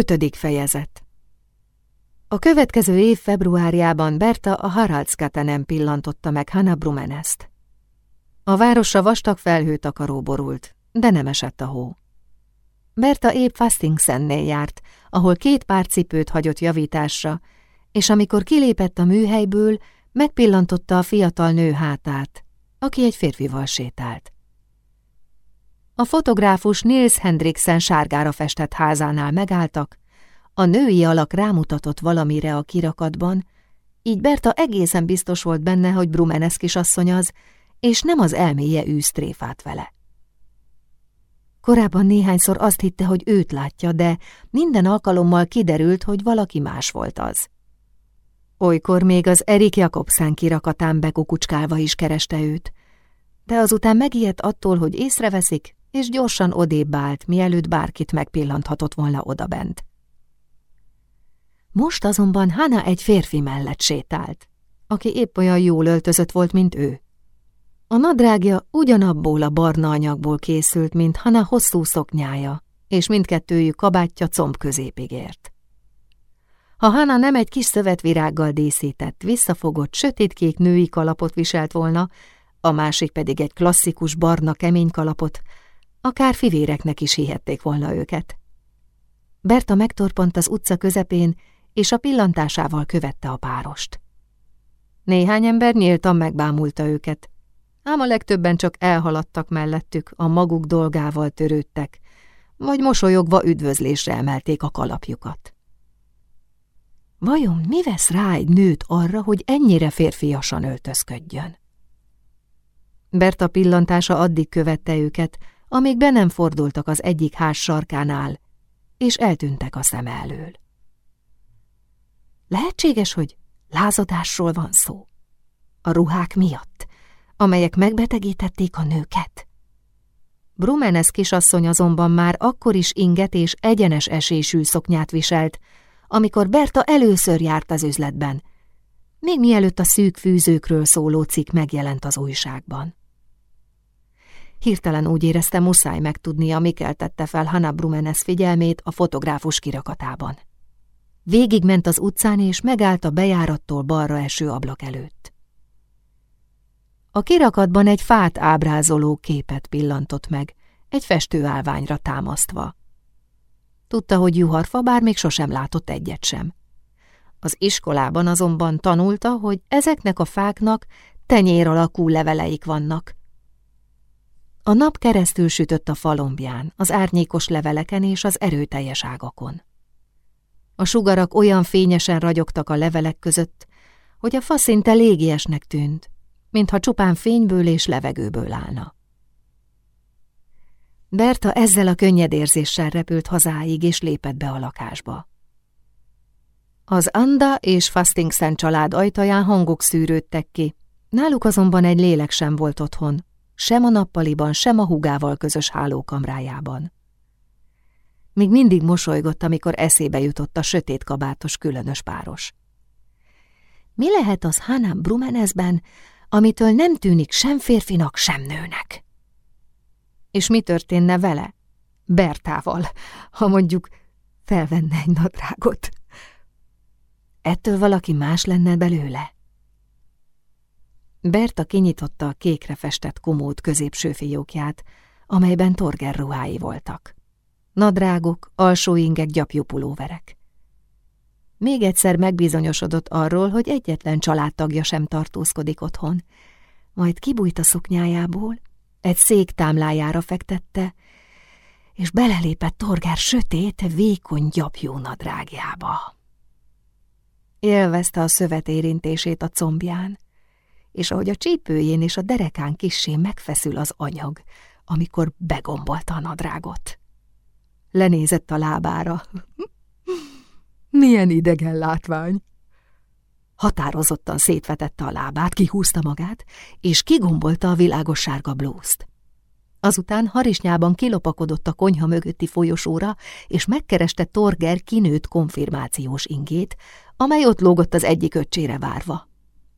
Ötödik fejezet A következő év februárjában Berta a Haraldskatenem pillantotta meg Hanna Brumeneszt. A városra vastag felhőtakaró borult, de nem esett a hó. Berta épp Fastingsennél járt, ahol két pár cipőt hagyott javításra, és amikor kilépett a műhelyből, megpillantotta a fiatal nő hátát, aki egy férfival sétált. A fotográfus Nils Hendriksen sárgára festett házánál megálltak, a női alak rámutatott valamire a kirakatban, így Berta egészen biztos volt benne, hogy Brumenes kisasszony az, és nem az elméje űz tréfát vele. Korábban néhányszor azt hitte, hogy őt látja, de minden alkalommal kiderült, hogy valaki más volt az. Olykor még az Erik Jakobsen kirakatán bekukucskálva is kereste őt, de azután megijedt attól, hogy észreveszik, és gyorsan odébb állt, mielőtt bárkit megpillanthatott volna odabent. Most azonban Hana egy férfi mellett sétált, aki épp olyan jól öltözött volt, mint ő. A nadrágja ugyanabból a barna anyagból készült, mint Hana hosszú szoknyája, és mindkettőjük kabátja comb középig ért. Ha Hana nem egy kis szövetvirággal díszített, visszafogott, sötétkék női kalapot viselt volna, a másik pedig egy klasszikus barna kemény kalapot, akár fivéreknek is hihették volna őket. Berta megtorpant az utca közepén, és a pillantásával követte a párost. Néhány ember nyíltan megbámulta őket, ám a legtöbben csak elhaladtak mellettük, a maguk dolgával törődtek, vagy mosolyogva üdvözlésre emelték a kalapjukat. Vajon mi vesz rá egy nőt arra, hogy ennyire férfiasan öltözködjön? Berta pillantása addig követte őket, amíg be nem fordultak az egyik ház sarkánál, és eltűntek a szem elől. Lehetséges, hogy lázadásról van szó. A ruhák miatt, amelyek megbetegítették a nőket. Brumenes kisasszony azonban már akkor is inget és egyenes esésű szoknyát viselt, amikor Berta először járt az üzletben, még mielőtt a szűk fűzőkről szóló cikk megjelent az újságban. Hirtelen úgy érezte, muszáj megtudnia, mi keltette fel Hanna Brumenes figyelmét a fotográfus kirakatában. Végigment az utcán, és megállt a bejárattól balra eső ablak előtt. A kirakatban egy fát ábrázoló képet pillantott meg, egy festőállványra támasztva. Tudta, hogy juharfa, bár még sosem látott egyet sem. Az iskolában azonban tanulta, hogy ezeknek a fáknak tenyér alakú leveleik vannak, a nap keresztül sütött a falombján, az árnyékos leveleken és az erőteljes ágakon. A sugarak olyan fényesen ragyogtak a levelek között, hogy a fa szinte légiesnek tűnt, mintha csupán fényből és levegőből állna. Berta ezzel a könnyedérzéssel repült hazáig, és lépett be a lakásba. Az Anda és Fastingsen család ajtaján hangok szűrődtek ki, náluk azonban egy lélek sem volt otthon, sem a nappaliban, sem a hugával közös hálókamrájában. Még mindig mosolygott, amikor eszébe jutott a sötét kabátos különös páros. Mi lehet az Hannah Brumenesben, amitől nem tűnik sem férfinak, sem nőnek? És mi történne vele? Bertával, ha mondjuk felvenne egy nadrágot. Ettől valaki más lenne belőle? Berta kinyitotta a kékre festett komód középső fiókját, amelyben torger ruhái voltak. Nadrágok, alsó ingek, gyapjú pulóverek. Még egyszer megbizonyosodott arról, hogy egyetlen családtagja sem tartózkodik otthon, majd kibújt a szoknyájából, egy szék támlájára fektette, és belelépett Torgár sötét, vékony gyapjú nadrágjába. Élvezte a szövet érintését a combján, és ahogy a csípőjén és a derekán kissé megfeszül az anyag, amikor begombolta a nadrágot. Lenézett a lábára. Milyen idegen látvány! Határozottan szétvetette a lábát, kihúzta magát, és kigombolta a világos sárga blúzt. Azután harisnyában kilopakodott a konyha mögötti folyosóra, és megkereste Torger kinőtt konfirmációs ingét, amely ott lógott az egyik öccsére várva.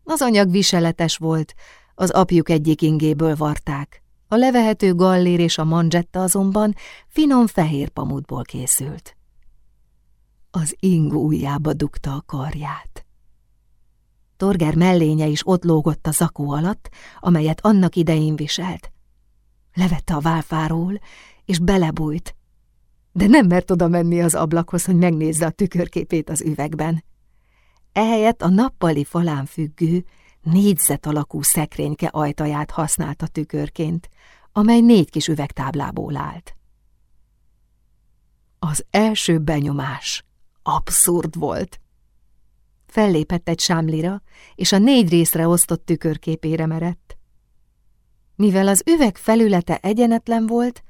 Az anyag viseletes volt, az apjuk egyik ingéből varták. A levehető gallér és a manzsetta azonban finom fehér pamutból készült. Az ing ujjába dugta a karját. Torger mellénye is ott lógott a zakó alatt, amelyet annak idején viselt. Levette a válfáról, és belebújt, de nem mert oda menni az ablakhoz, hogy megnézze a tükörképét az üvegben. Ehelyett a nappali falán függő, négyzet alakú szekrényke ajtaját használta tükörként, amely négy kis üvegtáblából állt. Az első benyomás abszurd volt. Fellépett egy sámlira, és a négy részre osztott tükörképére merett. Mivel az üveg felülete egyenetlen volt,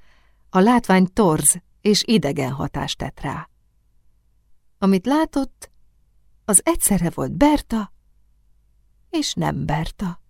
a látvány torz és idegen hatást tett rá. Amit látott, az egyszerre volt Berta, és nem Berta.